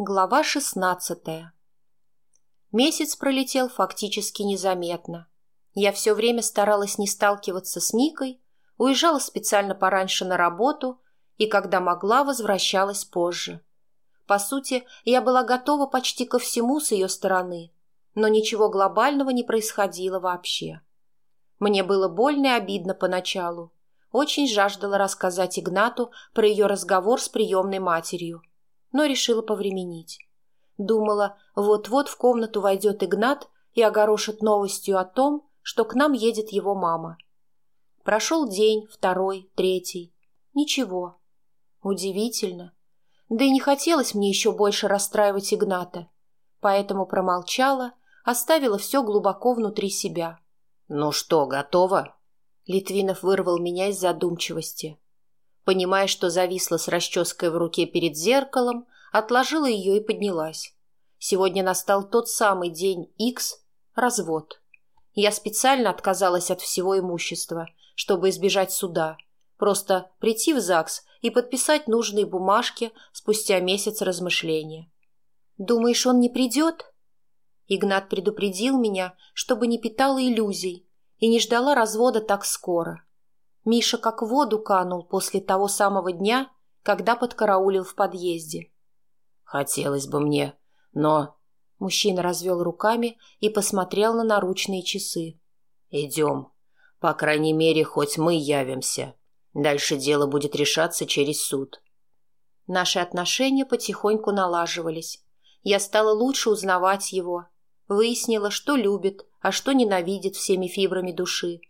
Глава шестнадцатая Месяц пролетел фактически незаметно. Я все время старалась не сталкиваться с Никой, уезжала специально пораньше на работу и, когда могла, возвращалась позже. По сути, я была готова почти ко всему с ее стороны, но ничего глобального не происходило вообще. Мне было больно и обидно поначалу. Очень жаждала рассказать Игнату про ее разговор с приемной матерью – но решила повременить. Думала, вот-вот в комнату войдет Игнат и огорошит новостью о том, что к нам едет его мама. Прошел день, второй, третий. Ничего. Удивительно. Да и не хотелось мне еще больше расстраивать Игната, поэтому промолчала, оставила все глубоко внутри себя. «Ну что, готово?» Литвинов вырвал меня из задумчивости. Понимая, что зависла с расческой в руке перед зеркалом, отложила ее и поднялась. Сегодня настал тот самый день X – развод. Я специально отказалась от всего имущества, чтобы избежать суда. Просто прийти в ЗАГС и подписать нужные бумажки спустя месяц размышления. «Думаешь, он не придет?» Игнат предупредил меня, чтобы не питала иллюзий и не ждала развода так скоро – Миша как в воду канул после того самого дня, когда подкараулил в подъезде. «Хотелось бы мне, но...» Мужчина развел руками и посмотрел на наручные часы. «Идем. По крайней мере, хоть мы явимся. Дальше дело будет решаться через суд». Наши отношения потихоньку налаживались. Я стала лучше узнавать его. Выяснила, что любит, а что ненавидит всеми фибрами души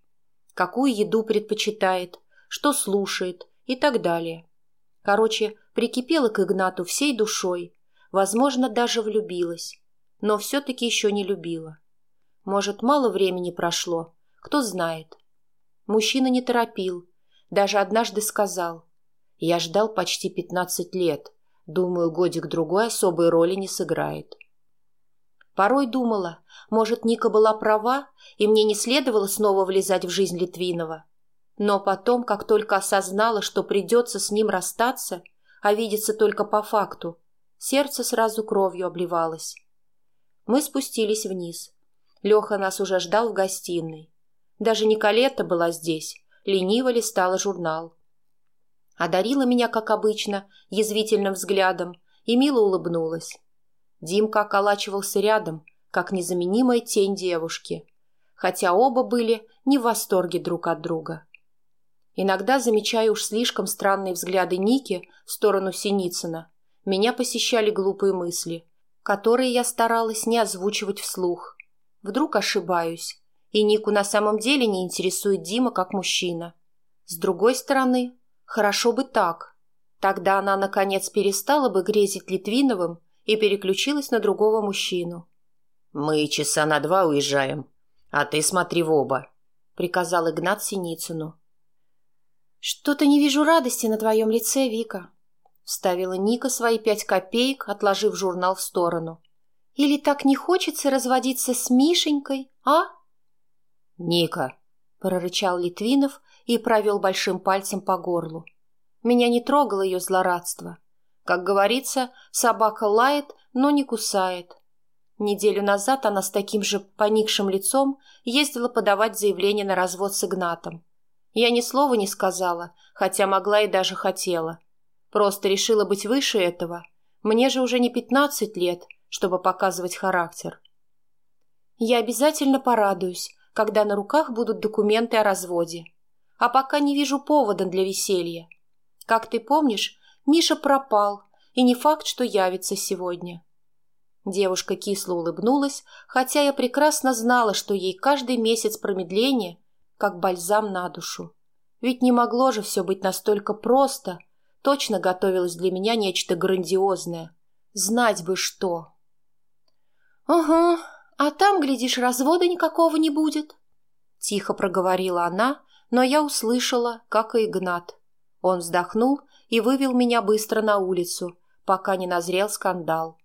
какую еду предпочитает, что слушает и так далее. Короче, прикипела к Игнату всей душой, возможно, даже влюбилась, но все-таки еще не любила. Может, мало времени прошло, кто знает. Мужчина не торопил, даже однажды сказал. Я ждал почти пятнадцать лет, думаю, годик-другой особой роли не сыграет. Порой думала, может, Ника была права, и мне не следовало снова влезать в жизнь Литвинова. Но потом, как только осознала, что придется с ним расстаться, а видеться только по факту, сердце сразу кровью обливалось. Мы спустились вниз. Леха нас уже ждал в гостиной. Даже Николета была здесь, лениво листала журнал. Одарила меня, как обычно, язвительным взглядом и мило улыбнулась. Димка околачивался рядом, как незаменимая тень девушки, хотя оба были не в восторге друг от друга. Иногда, замечая уж слишком странные взгляды Ники в сторону Синицына, меня посещали глупые мысли, которые я старалась не озвучивать вслух. Вдруг ошибаюсь, и Нику на самом деле не интересует Дима как мужчина. С другой стороны, хорошо бы так. Тогда она, наконец, перестала бы грезить Литвиновым и переключилась на другого мужчину. «Мы часа на два уезжаем, а ты смотри в оба», — приказал Игнат Синицыну. «Что-то не вижу радости на твоем лице, Вика», — вставила Ника свои пять копеек, отложив журнал в сторону. «Или так не хочется разводиться с Мишенькой, а?» «Ника», — прорычал Литвинов и провел большим пальцем по горлу. Меня не трогало ее злорадство. Как говорится, собака лает, но не кусает. Неделю назад она с таким же поникшим лицом ездила подавать заявление на развод с Игнатом. Я ни слова не сказала, хотя могла и даже хотела. Просто решила быть выше этого. Мне же уже не пятнадцать лет, чтобы показывать характер. Я обязательно порадуюсь, когда на руках будут документы о разводе. А пока не вижу повода для веселья. Как ты помнишь, Миша пропал, и не факт, что явится сегодня. Девушка кисло улыбнулась, хотя я прекрасно знала, что ей каждый месяц промедления как бальзам на душу. Ведь не могло же все быть настолько просто. Точно готовилось для меня нечто грандиозное. Знать бы что. «Угу, а там, глядишь, развода никакого не будет», — тихо проговорила она, но я услышала, как и Игнат. Он вздохнул и вывел меня быстро на улицу, пока не назрел скандал.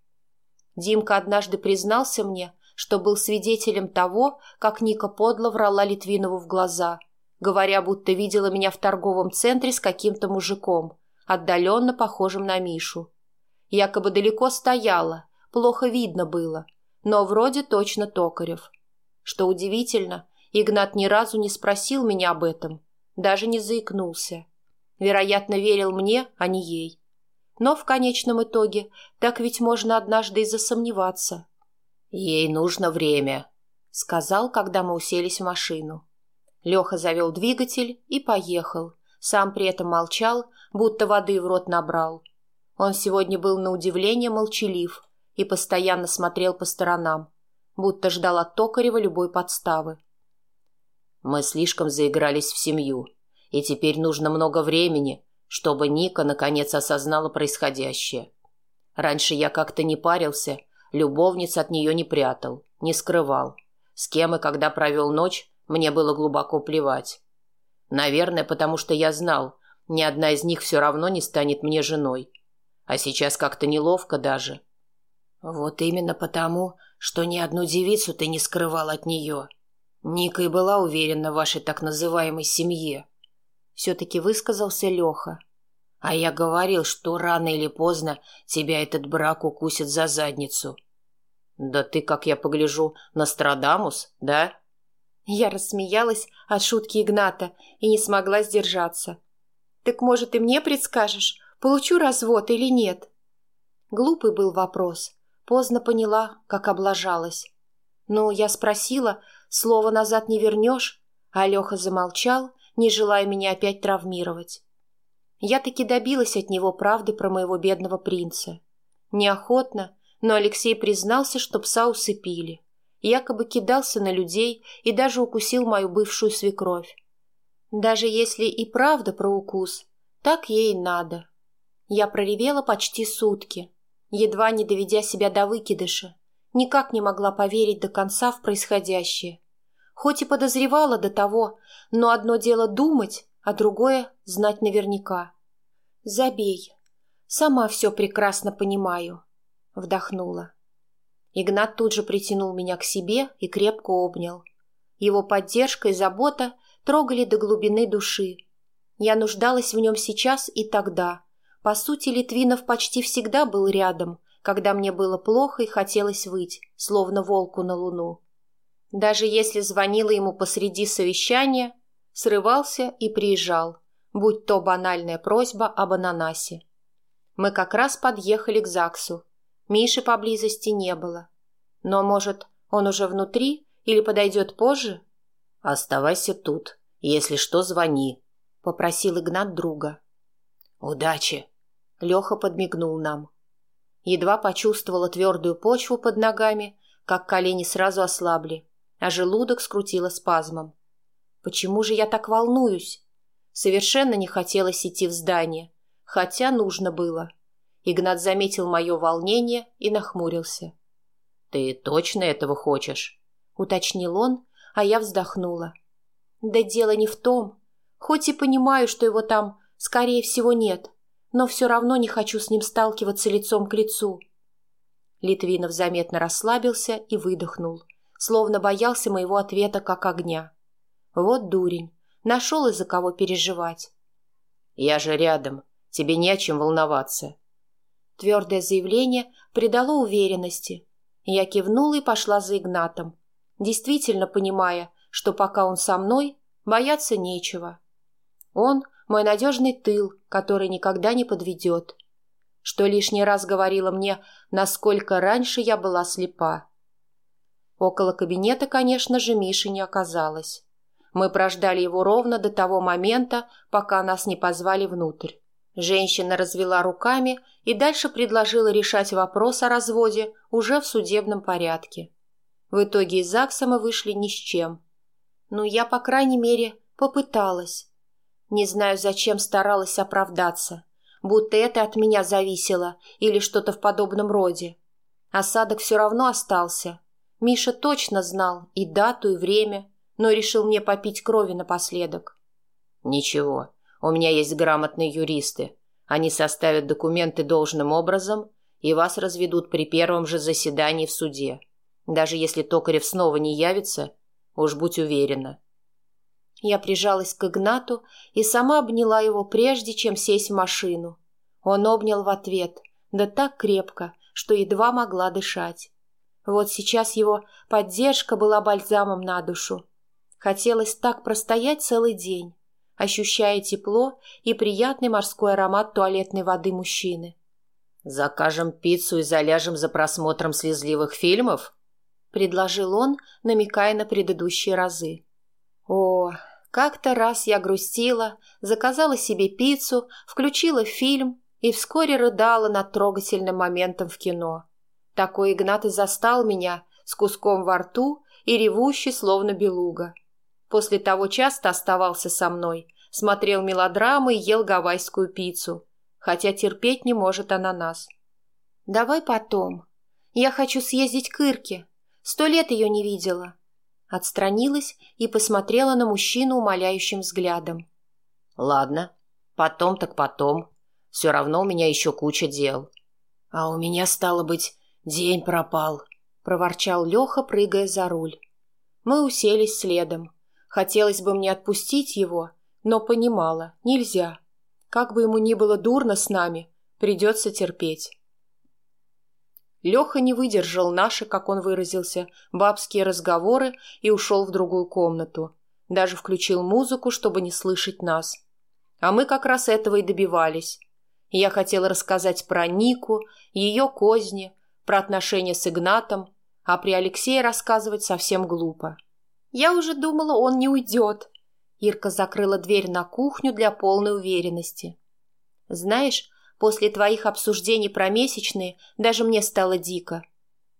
Димка однажды признался мне, что был свидетелем того, как Ника подло врала Литвинову в глаза, говоря, будто видела меня в торговом центре с каким-то мужиком, отдаленно похожим на Мишу. Якобы далеко стояла, плохо видно было, но вроде точно Токарев. Что удивительно, Игнат ни разу не спросил меня об этом, даже не заикнулся. Вероятно, верил мне, а не ей. Но в конечном итоге так ведь можно однажды и засомневаться. «Ей нужно время», — сказал, когда мы уселись в машину. Леха завел двигатель и поехал, сам при этом молчал, будто воды в рот набрал. Он сегодня был на удивление молчалив и постоянно смотрел по сторонам, будто ждал от Токарева любой подставы. Мы слишком заигрались в семью, и теперь нужно много времени, чтобы Ника наконец осознала происходящее. Раньше я как-то не парился, любовниц от нее не прятал, не скрывал. С кем и когда провел ночь, мне было глубоко плевать. Наверное, потому что я знал, ни одна из них все равно не станет мне женой. А сейчас как-то неловко даже. Вот именно потому, что ни одну девицу ты не скрывал от нее. Ника и была уверена в вашей так называемой семье. Все-таки высказался Леха. А я говорил, что рано или поздно тебя этот брак укусит за задницу. Да ты, как я погляжу, Нострадамус, да? Я рассмеялась от шутки Игната и не смогла сдержаться. Так, может, и мне предскажешь, получу развод или нет? Глупый был вопрос. Поздно поняла, как облажалась. Ну, я спросила, слово назад не вернешь, а Леха замолчал не желая меня опять травмировать. Я таки добилась от него правды про моего бедного принца. Неохотно, но Алексей признался, что пса усыпили. Якобы кидался на людей и даже укусил мою бывшую свекровь. Даже если и правда про укус, так ей надо. Я проревела почти сутки, едва не доведя себя до выкидыша. Никак не могла поверить до конца в происходящее. Хоть и подозревала до того, но одно дело думать, а другое — знать наверняка. «Забей. Сама все прекрасно понимаю», — вдохнула. Игнат тут же притянул меня к себе и крепко обнял. Его поддержка и забота трогали до глубины души. Я нуждалась в нем сейчас и тогда. По сути, Литвинов почти всегда был рядом, когда мне было плохо и хотелось выть, словно волку на луну. Даже если звонила ему посреди совещания, срывался и приезжал, будь то банальная просьба об ананасе. Мы как раз подъехали к ЗАГСу. Миши поблизости не было. Но, может, он уже внутри или подойдет позже? «Оставайся тут. Если что, звони», — попросил Игнат друга. «Удачи!» — Леха подмигнул нам. Едва почувствовала твердую почву под ногами, как колени сразу ослабли а желудок скрутило спазмом. Почему же я так волнуюсь? Совершенно не хотелось идти в здание, хотя нужно было. Игнат заметил мое волнение и нахмурился. «Ты точно этого хочешь?» — уточнил он, а я вздохнула. «Да дело не в том. Хоть и понимаю, что его там, скорее всего, нет, но все равно не хочу с ним сталкиваться лицом к лицу». Литвинов заметно расслабился и выдохнул словно боялся моего ответа как огня. Вот дурень, нашел из-за кого переживать. «Я же рядом, тебе не о чем волноваться». Твердое заявление придало уверенности. Я кивнула и пошла за Игнатом, действительно понимая, что пока он со мной, бояться нечего. Он – мой надежный тыл, который никогда не подведет. Что лишний раз говорило мне, насколько раньше я была слепа. Около кабинета, конечно же, Миши не оказалось. Мы прождали его ровно до того момента, пока нас не позвали внутрь. Женщина развела руками и дальше предложила решать вопрос о разводе уже в судебном порядке. В итоге из ЗАГСа мы вышли ни с чем. Ну, я, по крайней мере, попыталась. Не знаю, зачем старалась оправдаться, будто это от меня зависело или что-то в подобном роде. Осадок все равно остался – Миша точно знал и дату, и время, но решил мне попить крови напоследок. «Ничего, у меня есть грамотные юристы. Они составят документы должным образом и вас разведут при первом же заседании в суде. Даже если Токарев снова не явится, уж будь уверена». Я прижалась к Игнату и сама обняла его прежде, чем сесть в машину. Он обнял в ответ, Да так крепко, что едва могла дышать. Вот сейчас его поддержка была бальзамом на душу. Хотелось так простоять целый день, ощущая тепло и приятный морской аромат туалетной воды мужчины. «Закажем пиццу и заляжем за просмотром слезливых фильмов?» — предложил он, намекая на предыдущие разы. «О, как-то раз я грустила, заказала себе пиццу, включила фильм и вскоре рыдала над трогательным моментом в кино. Такой Игнат и застал меня с куском во рту и ревущий, словно белуга. После того часто оставался со мной, смотрел мелодрамы и ел гавайскую пиццу, хотя терпеть не может ананас. «Давай потом. Я хочу съездить к Ирке. Сто лет ее не видела». Отстранилась и посмотрела на мужчину умоляющим взглядом. «Ладно, потом так потом», все равно у меня еще куча дел. А у меня, стало быть, день пропал, проворчал Леха, прыгая за руль. Мы уселись следом. Хотелось бы мне отпустить его, но понимала, нельзя. Как бы ему ни было дурно с нами, придется терпеть. Леха не выдержал наши, как он выразился, бабские разговоры и ушел в другую комнату. Даже включил музыку, чтобы не слышать нас. А мы как раз этого и добивались. Я хотела рассказать про Нику, ее козни, про отношения с Игнатом, а при Алексее рассказывать совсем глупо. Я уже думала, он не уйдет. Ирка закрыла дверь на кухню для полной уверенности. Знаешь, после твоих обсуждений про месячные даже мне стало дико.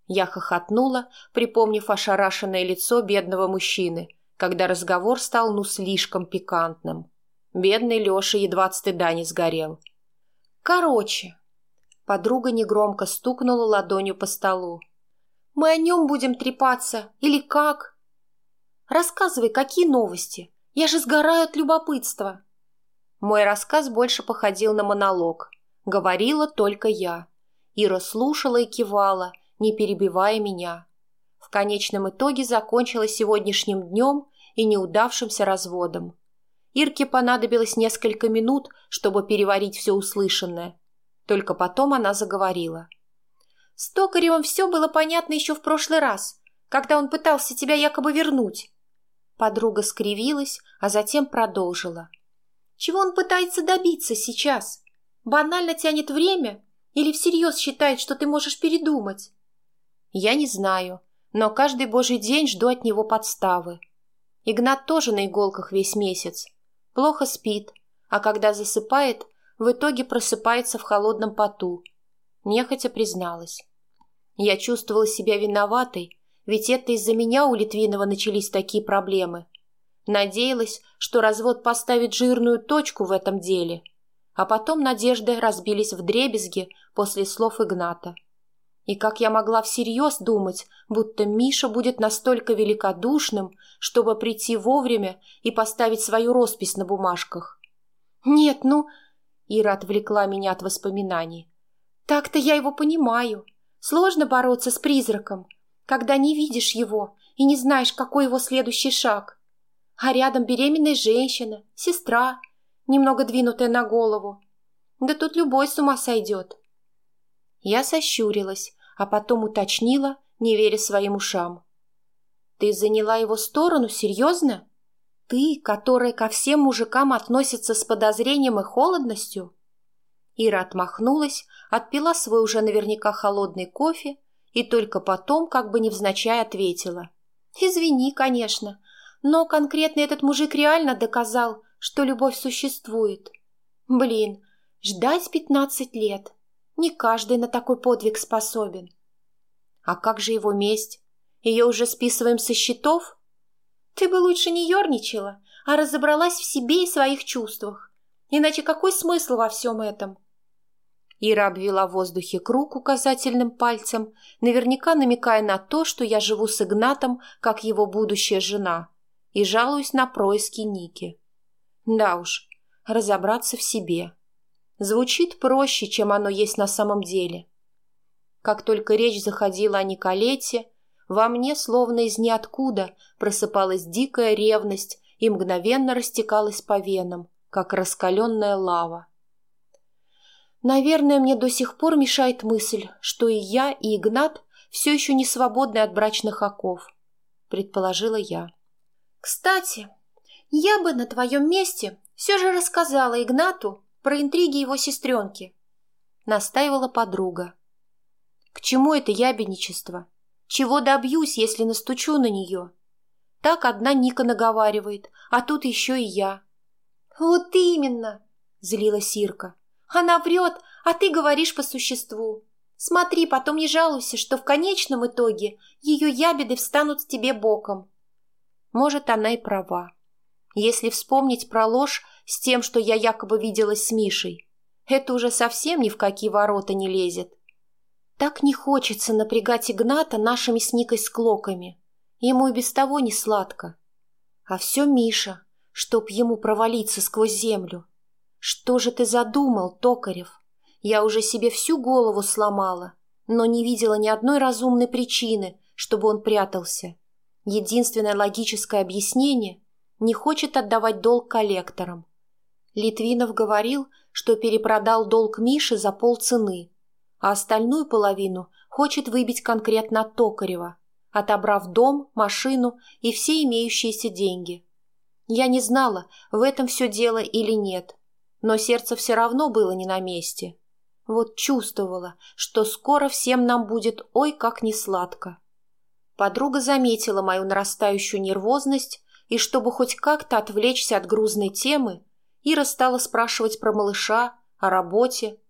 Я хохотнула, припомнив ошарашенное лицо бедного мужчины, когда разговор стал ну слишком пикантным. Бедный Леша едва от стыда не сгорел. — Короче. Подруга негромко стукнула ладонью по столу. Мы о нем будем трепаться или как? Рассказывай, какие новости? Я же сгораю от любопытства. Мой рассказ больше походил на монолог. Говорила только я. Ира слушала и кивала, не перебивая меня. В конечном итоге закончила сегодняшним днем и неудавшимся разводом. Ирке понадобилось несколько минут, чтобы переварить все услышанное. Только потом она заговорила. «С Токаревым все было понятно еще в прошлый раз, когда он пытался тебя якобы вернуть». Подруга скривилась, а затем продолжила. «Чего он пытается добиться сейчас? Банально тянет время или всерьез считает, что ты можешь передумать?» «Я не знаю, но каждый божий день жду от него подставы. Игнат тоже на иголках весь месяц, плохо спит, а когда засыпает, в итоге просыпается в холодном поту. Нехотя призналась. Я чувствовала себя виноватой, ведь это из-за меня у Литвинова начались такие проблемы. Надеялась, что развод поставит жирную точку в этом деле. А потом надежды разбились в дребезги после слов Игната. И как я могла всерьез думать, будто Миша будет настолько великодушным, чтобы прийти вовремя и поставить свою роспись на бумажках? Нет, ну... Ира отвлекла меня от воспоминаний. Так-то я его понимаю. Сложно бороться с призраком, когда не видишь его и не знаешь, какой его следующий шаг. А рядом беременная женщина, сестра, немного двинутая на голову. Да тут любой с ума сойдет. Я сощурилась, а потом уточнила, не веря своим ушам. «Ты заняла его сторону? Серьезно? Ты, которая ко всем мужикам относится с подозрением и холодностью?» Ира отмахнулась, отпила свой уже наверняка холодный кофе и только потом, как бы невзначай, ответила. «Извини, конечно, но конкретно этот мужик реально доказал, что любовь существует. Блин, ждать пятнадцать лет. Не каждый на такой подвиг способен. А как же его месть? Ее уже списываем со счетов? Ты бы лучше не ерничала, а разобралась в себе и своих чувствах. Иначе какой смысл во всем этом? Ира обвела в воздухе круг указательным пальцем, наверняка намекая на то, что я живу с Игнатом, как его будущая жена, и жалуюсь на происки Ники. Да уж, разобраться в себе. Звучит проще, чем оно есть на самом деле. Как только речь заходила о Николете, во мне, словно из ниоткуда, просыпалась дикая ревность и мгновенно растекалась по венам, как раскаленная лава. Наверное, мне до сих пор мешает мысль, что и я, и Игнат все еще не свободны от брачных оков, предположила я. Кстати, я бы на твоем месте все же рассказала Игнату про интриги его сестренки, настаивала подруга. К чему это ябедничество? Чего добьюсь, если настучу на нее? Так одна Ника наговаривает, а тут еще и я. Вот именно, злилась Сирка. Она врет, а ты говоришь по существу. Смотри, потом не жалуйся, что в конечном итоге ее ябеды встанут тебе боком. Может, она и права. Если вспомнить про ложь с тем, что я якобы виделась с Мишей, это уже совсем ни в какие ворота не лезет. Так не хочется напрягать Игната нашими с Никой склоками. Ему и без того не сладко. А все Миша, чтоб ему провалиться сквозь землю. Что же ты задумал, Токарев? Я уже себе всю голову сломала, но не видела ни одной разумной причины, чтобы он прятался. Единственное логическое объяснение – не хочет отдавать долг коллекторам. Литвинов говорил, что перепродал долг Миши за полцены, а остальную половину хочет выбить конкретно Токарева, отобрав дом, машину и все имеющиеся деньги. Я не знала, в этом все дело или нет, но сердце все равно было не на месте. Вот чувствовала, что скоро всем нам будет ой как несладко. Подруга заметила мою нарастающую нервозность и, чтобы хоть как-то отвлечься от грузной темы, Ира стала спрашивать про малыша, о работе.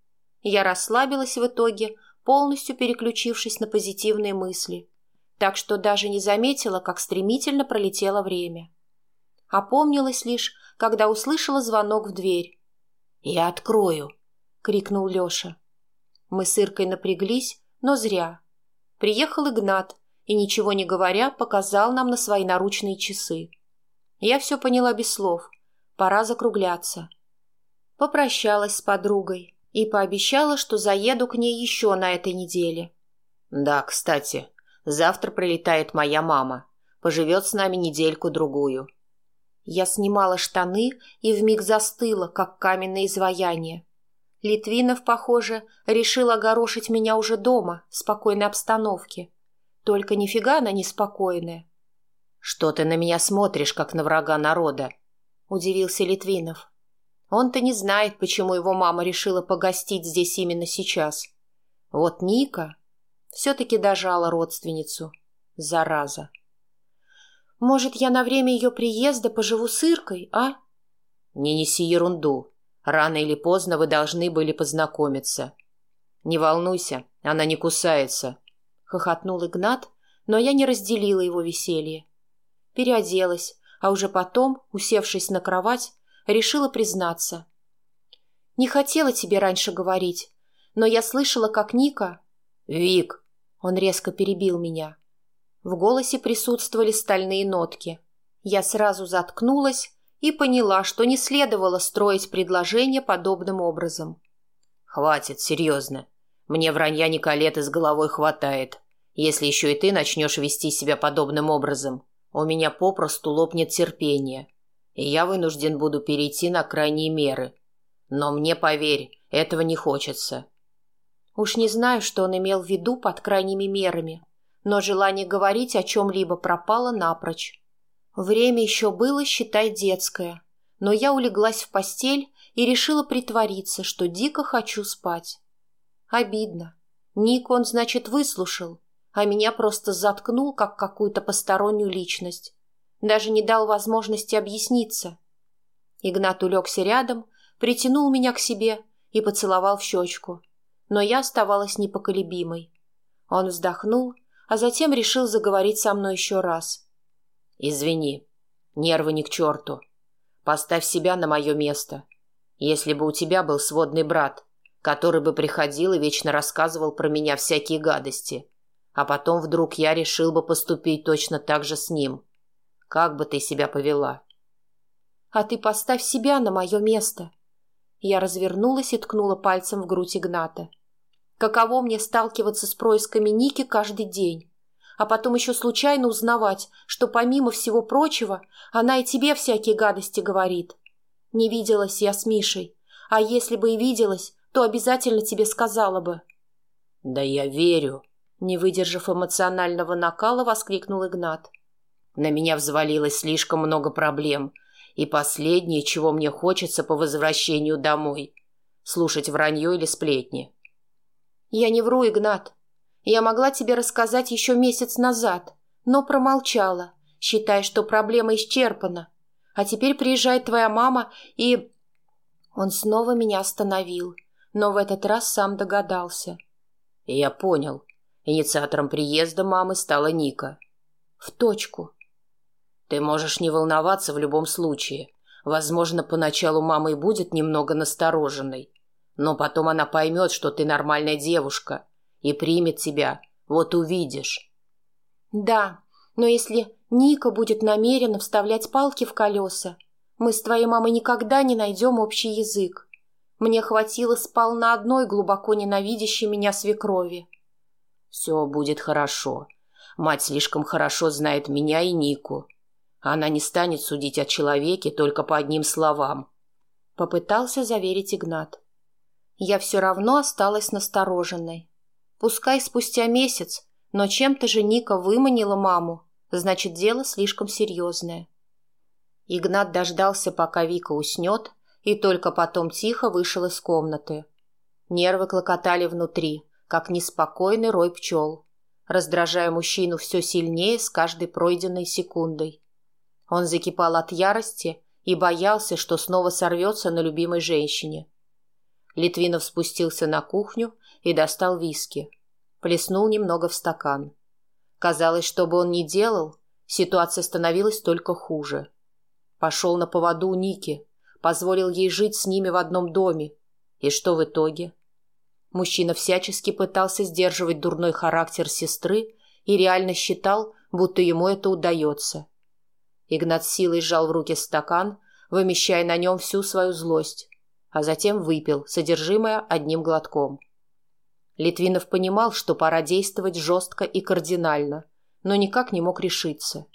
Я расслабилась в итоге, полностью переключившись на позитивные мысли, так что даже не заметила, как стремительно пролетело время. Опомнилась лишь, когда услышала звонок в дверь. «Я открою!» — крикнул Леша. Мы с Иркой напряглись, но зря. Приехал Игнат и, ничего не говоря, показал нам на свои наручные часы. Я все поняла без слов. Пора закругляться. Попрощалась с подругой и пообещала, что заеду к ней еще на этой неделе. «Да, кстати, завтра прилетает моя мама. Поживет с нами недельку-другую. Я снимала штаны и вмиг застыла, как каменное изваяние. Литвинов, похоже, решил огорошить меня уже дома, в спокойной обстановке. Только нифига она не спокойная. «Что ты на меня смотришь, как на врага народа?» – удивился Литвинов. Он-то не знает, почему его мама решила погостить здесь именно сейчас. Вот Ника все-таки дожала родственницу. Зараза. Может, я на время ее приезда поживу с Иркой, а? Не неси ерунду. Рано или поздно вы должны были познакомиться. Не волнуйся, она не кусается. Хохотнул Игнат, но я не разделила его веселье. Переоделась, а уже потом, усевшись на кровать, решила признаться. Не хотела тебе раньше говорить, но я слышала, как Ника... «Вик!» Он резко перебил меня. В голосе присутствовали стальные нотки. Я сразу заткнулась и поняла, что не следовало строить предложение подобным образом. «Хватит, серьезно. Мне вранья Николеты с головой хватает. Если еще и ты начнешь вести себя подобным образом, у меня попросту лопнет терпение, и я вынужден буду перейти на крайние меры. Но мне, поверь, этого не хочется». Уж не знаю, что он имел в виду под крайними мерами, но желание говорить о чем-либо пропало напрочь. Время еще было, считай, детское, но я улеглась в постель и решила притвориться, что дико хочу спать. Обидно. Ник он, значит, выслушал, а меня просто заткнул, как какую-то постороннюю личность. Даже не дал возможности объясниться. Игнат улегся рядом, притянул меня к себе и поцеловал в щечку. Но я оставалась непоколебимой. Он вздохнул а затем решил заговорить со мной еще раз. «Извини, нервы ни к черту. Поставь себя на мое место. Если бы у тебя был сводный брат, который бы приходил и вечно рассказывал про меня всякие гадости, а потом вдруг я решил бы поступить точно так же с ним, как бы ты себя повела?» «А ты поставь себя на мое место». Я развернулась и ткнула пальцем в грудь Игната. Каково мне сталкиваться с происками Ники каждый день, а потом еще случайно узнавать, что помимо всего прочего она и тебе всякие гадости говорит. Не виделась я с Мишей, а если бы и виделась, то обязательно тебе сказала бы». «Да я верю», — не выдержав эмоционального накала, воскликнул Игнат. «На меня взвалилось слишком много проблем, и последнее, чего мне хочется по возвращению домой — слушать вранье или сплетни». «Я не вру, Игнат. Я могла тебе рассказать еще месяц назад, но промолчала, считая, что проблема исчерпана. А теперь приезжает твоя мама и...» Он снова меня остановил, но в этот раз сам догадался. «Я понял. Инициатором приезда мамы стала Ника». «В точку». «Ты можешь не волноваться в любом случае. Возможно, поначалу мама и будет немного настороженной. Но потом она поймет, что ты нормальная девушка, и примет тебя. Вот увидишь». «Да, но если Ника будет намеренно вставлять палки в колеса. Мы с твоей мамой никогда не найдем общий язык. Мне хватило сполна одной глубоко ненавидящей меня свекрови. Все будет хорошо. Мать слишком хорошо знает меня и Нику. Она не станет судить о человеке только по одним словам. Попытался заверить Игнат. Я все равно осталась настороженной. Пускай спустя месяц, но чем-то же Ника выманила маму Значит, дело слишком серьезное. Игнат дождался, пока Вика уснет, и только потом тихо вышел из комнаты. Нервы клокотали внутри, как неспокойный рой пчел, раздражая мужчину все сильнее с каждой пройденной секундой. Он закипал от ярости и боялся, что снова сорвется на любимой женщине. Литвинов спустился на кухню и достал виски. Плеснул немного в стакан. Казалось, что бы он ни делал, ситуация становилась только хуже. Пошел на поводу у Ники, позволил ей жить с ними в одном доме. И что в итоге? Мужчина всячески пытался сдерживать дурной характер сестры и реально считал, будто ему это удается. Игнат силой сжал в руки стакан, вымещая на нем всю свою злость, а затем выпил содержимое одним глотком. Литвинов понимал, что пора действовать жестко и кардинально, но никак не мог решиться.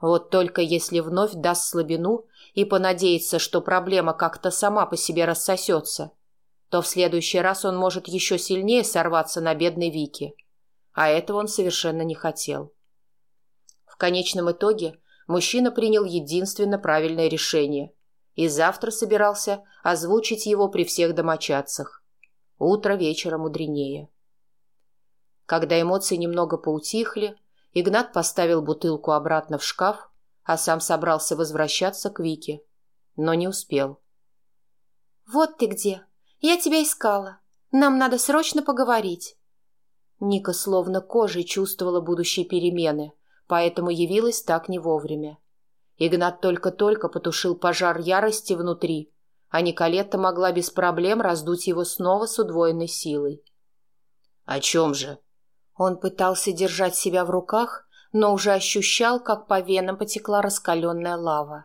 Вот только если вновь даст слабину и понадеется, что проблема как-то сама по себе рассосется, то в следующий раз он может еще сильнее сорваться на бедной Вике. А этого он совершенно не хотел. В конечном итоге мужчина принял единственно правильное решение и завтра собирался озвучить его при всех домочадцах. Утро вечера мудренее. Когда эмоции немного поутихли, Игнат поставил бутылку обратно в шкаф, а сам собрался возвращаться к Вике. Но не успел. «Вот ты где! Я тебя искала. Нам надо срочно поговорить». Ника словно кожей чувствовала будущие перемены, поэтому явилась так не вовремя. Игнат только-только потушил пожар ярости внутри а Николетта могла без проблем раздуть его снова с удвоенной силой. «О чем же?» Он пытался держать себя в руках, но уже ощущал, как по венам потекла раскаленная лава.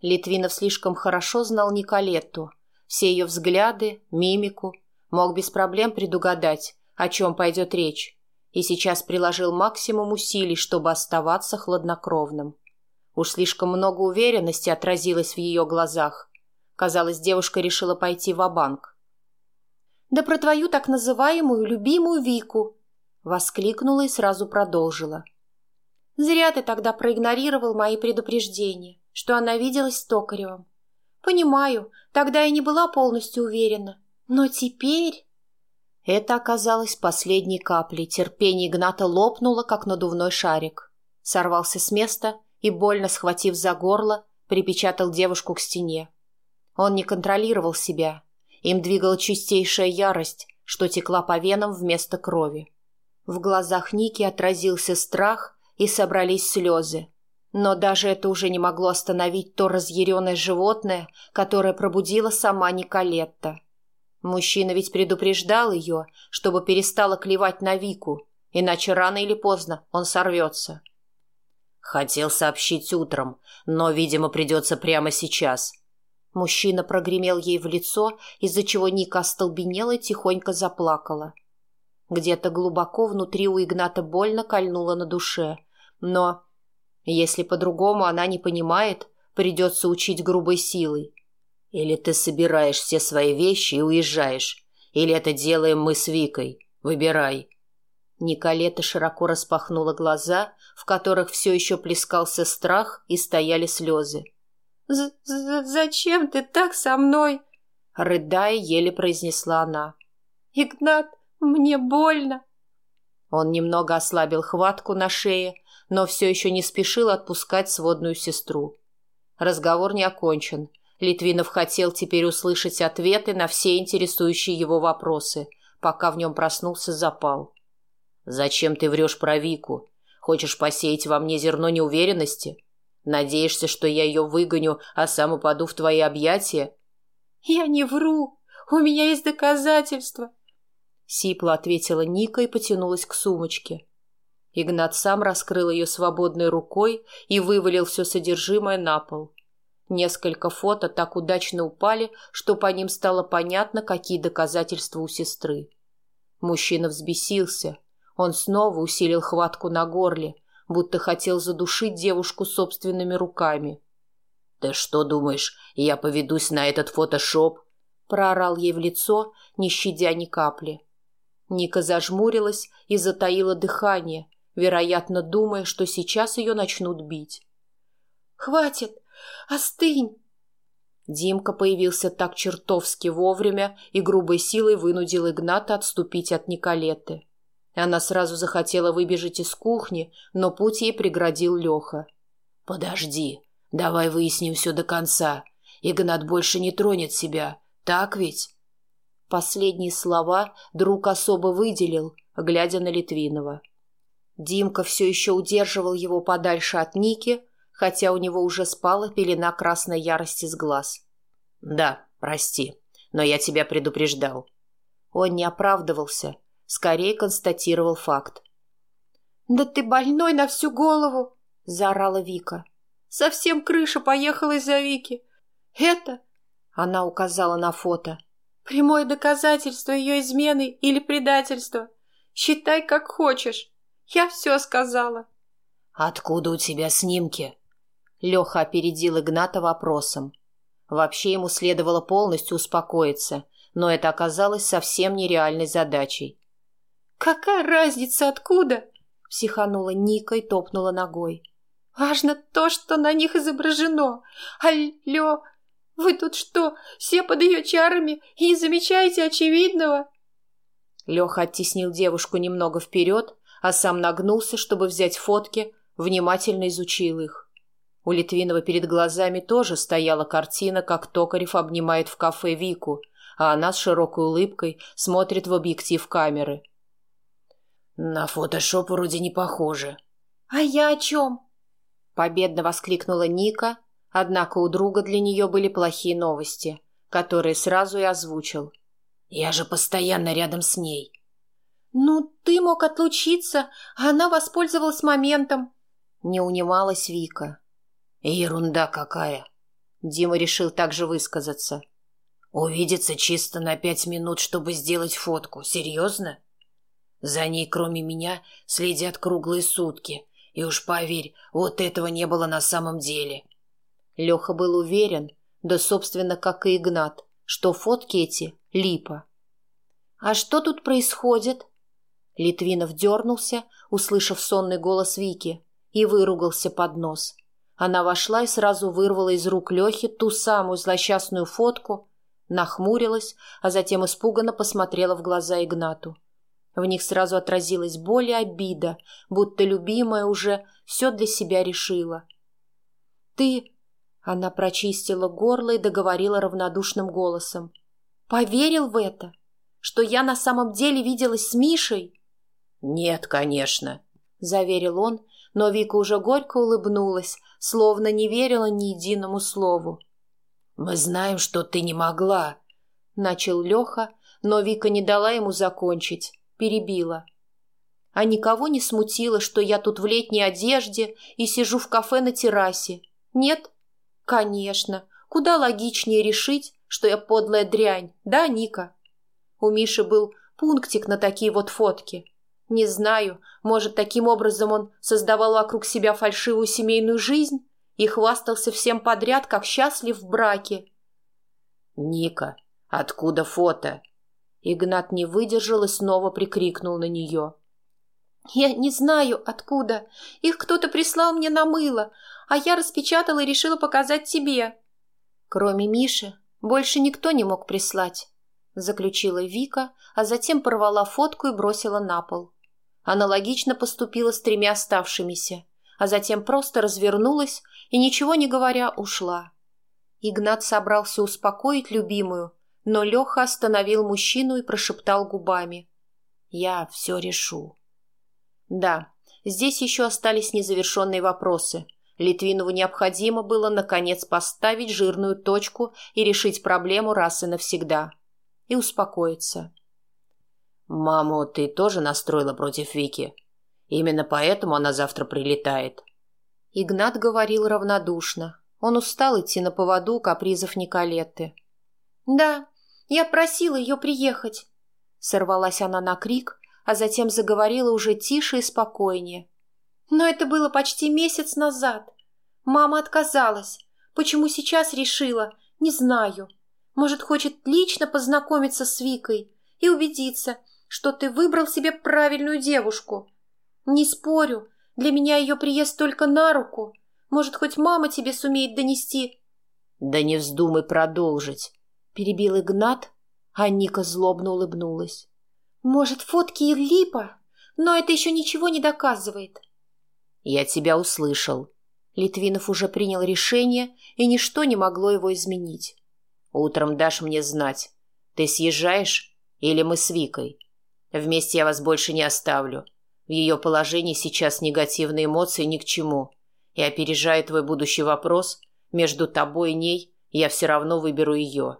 Литвинов слишком хорошо знал Николетту, все ее взгляды, мимику, мог без проблем предугадать, о чем пойдет речь, и сейчас приложил максимум усилий, чтобы оставаться хладнокровным. Уж слишком много уверенности отразилось в ее глазах, Казалось, девушка решила пойти в банк «Да про твою так называемую любимую Вику!» Воскликнула и сразу продолжила. «Зря ты тогда проигнорировал мои предупреждения, что она виделась с Токаревым. Понимаю, тогда я не была полностью уверена. Но теперь...» Это оказалось последней каплей. Терпение Игната лопнуло, как надувной шарик. Сорвался с места и, больно схватив за горло, припечатал девушку к стене. Он не контролировал себя. Им двигала чистейшая ярость, что текла по венам вместо крови. В глазах Ники отразился страх и собрались слезы. Но даже это уже не могло остановить то разъяренное животное, которое пробудила сама Николетта. Мужчина ведь предупреждал ее, чтобы перестала клевать на Вику, иначе рано или поздно он сорвется. Хотел сообщить утром, но, видимо, придется прямо сейчас – Мужчина прогремел ей в лицо, из-за чего Ника остолбенела и тихонько заплакала. Где-то глубоко внутри у Игната больно кольнуло на душе. Но, если по-другому она не понимает, придется учить грубой силой. Или ты собираешь все свои вещи и уезжаешь, Или это делаем мы с Викой? Выбирай». Николета широко распахнула глаза, в которых все еще плескался страх и стояли слезы. З -з «Зачем ты так со мной?» Рыдая, еле произнесла она. «Игнат, мне больно!» Он немного ослабил хватку на шее, но все еще не спешил отпускать сводную сестру. Разговор не окончен. Литвинов хотел теперь услышать ответы на все интересующие его вопросы, пока в нем проснулся запал. «Зачем ты врешь про Вику? Хочешь посеять во мне зерно неуверенности? Надеешься, что я ее выгоню, а сам упаду в твои объятия?» «Я не вру. У меня есть доказательства. Сипло ответила Ника и потянулась к сумочке. Игнат сам раскрыл ее свободной рукой и вывалил все содержимое на пол. Несколько фото так удачно упали, что по ним стало понятно, какие доказательства у сестры. Мужчина взбесился. Он снова усилил хватку на горле, будто хотел задушить девушку собственными руками. «Ты что думаешь, я поведусь на этот фотошоп?» проорал ей в лицо, не щадя ни капли. Ника зажмурилась и затаила дыхание, вероятно, думая, что сейчас ее начнут бить. «Хватит! Остынь!» Димка появился так чертовски вовремя и грубой силой вынудил Игната отступить от Николеты. Она сразу захотела выбежать из кухни, но путь ей преградил Леха. «Подожди, давай выясним все до конца. Игнат больше не тронет себя, так ведь?» Последние слова друг особо выделил, глядя на Литвинова. Димка все еще удерживал его подальше от Ники, хотя у него уже спала пелена красной ярости с глаз. «Да, прости, но я тебя предупреждал». Он не оправдывался, скорее констатировал факт. «Да ты больной на всю голову!» – заорала Вика. «Совсем крыша поехала из-за Вики. Это...» – она указала на фото – Прямое доказательство ее измены или предательства. Считай, как хочешь. Я все сказала. Откуда у тебя снимки? Леха опередил Игната вопросом. Вообще ему следовало полностью успокоиться, но это оказалось совсем нереальной задачей. «Какая разница, откуда?» – психанула Ника и топнула ногой. «Важно то, что на них изображено. Алло, вы тут что, все под ее чарами и не замечаете очевидного?» Леха оттеснил девушку немного вперед, а сам нагнулся, чтобы взять фотки, внимательно изучил их. У Литвинова перед глазами тоже стояла картина, как Токарев обнимает в кафе Вику, а она с широкой улыбкой смотрит в объектив камеры. «На фотошоп вроде не похоже». «А я о чем?» Победно воскликнула Ника Однако у друга для нее были плохие новости, которые сразу и озвучил. «Я же постоянно рядом с ней». «Ну, ты мог отлучиться, а она воспользовалась моментом». Не унималась Вика. «Ерунда какая!» Дима решил также высказаться. «Увидеться чисто на пять минут, чтобы сделать фотку. Серьезно?» «За ней, кроме меня, следят круглые сутки. И уж поверь, вот этого не было на самом деле. Леха был уверен, да, собственно, как и Игнат, что фотки эти — липа. «А что тут происходит?» Литвинов дернулся, услышав сонный голос Вики, и выругался под нос. Она вошла и сразу вырвала из рук Лехи ту самую злосчастную фотку, нахмурилась, а затем испуганно посмотрела в глаза Игнату. В них сразу отразилась боль и обида, будто любимая уже все для себя решила. «Ты...» Она прочистила горло и договорила равнодушным голосом. «Поверил в это? Что я на самом деле виделась с Мишей?» «Нет, конечно», — заверил он, но Вика уже горько улыбнулась, словно не верила ни единому слову. «Мы знаем, что ты не могла», — начал Леха, но Вика не дала ему закончить, перебила. А никого не смутило, что я тут в летней одежде и сижу в кафе на террасе. Нет? Конечно. Куда логичнее решить, что я подлая дрянь, да, Ника? У Миши был пунктик на такие вот фотки. Не знаю, может, таким образом он создавал вокруг себя фальшивую семейную жизнь и хвастался всем подряд, как счастлив в браке. «Ника, откуда фото?» Игнат не выдержал и снова прикрикнул на нее. «Я не знаю, откуда. Их кто-то прислал мне на мыло, а я распечатала и решила показать тебе». Кроме Миши, больше никто не мог прислать, заключила Вика, а затем порвала фотку и бросила на пол. Аналогично поступила с тремя оставшимися, а затем просто развернулась и, ничего не говоря, ушла. Игнат собрался успокоить любимую, но Леха остановил мужчину и прошептал губами. «Я все решу». Да, здесь еще остались незавершенные вопросы. Литвинову необходимо было, наконец, поставить жирную точку и решить проблему раз и навсегда. И успокоиться. «Маму ты тоже настроила против Вики? Именно поэтому она завтра прилетает?» Игнат говорил равнодушно. Он устал идти на поводу капризов Николетты. «Да, я просила ее приехать». Сорвалась она на крик, а затем заговорила уже тише и спокойнее. «Но это было почти месяц назад. Мама отказалась. Почему сейчас решила, не знаю. Может, хочет лично познакомиться с Викой и убедиться, что ты выбрал себе правильную девушку. Не спорю, для меня ее приезд только на руку. Может, хоть мама тебе сумеет донести. Да не вздумай продолжить, перебил Игнат, а Ника злобно улыбнулась. Может, фотки и липа, но это еще ничего не доказывает. Я тебя услышал. Литвинов уже принял решение, и ничто не могло его изменить. Утром дашь мне знать, ты съезжаешь или мы с Викой? Вместе я вас больше не оставлю. В ее положении сейчас негативные эмоции ни к чему. И опережая твой будущий вопрос, между тобой и ней я все равно выберу ее.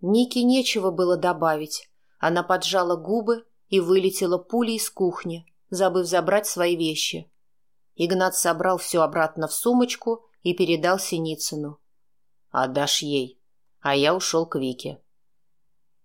Нике нечего было добавить. Она поджала губы и вылетела пулей из кухни, забыв забрать свои вещи. Игнат собрал все обратно в сумочку и передал Синицыну. «Отдашь ей, а я ушел к Вике».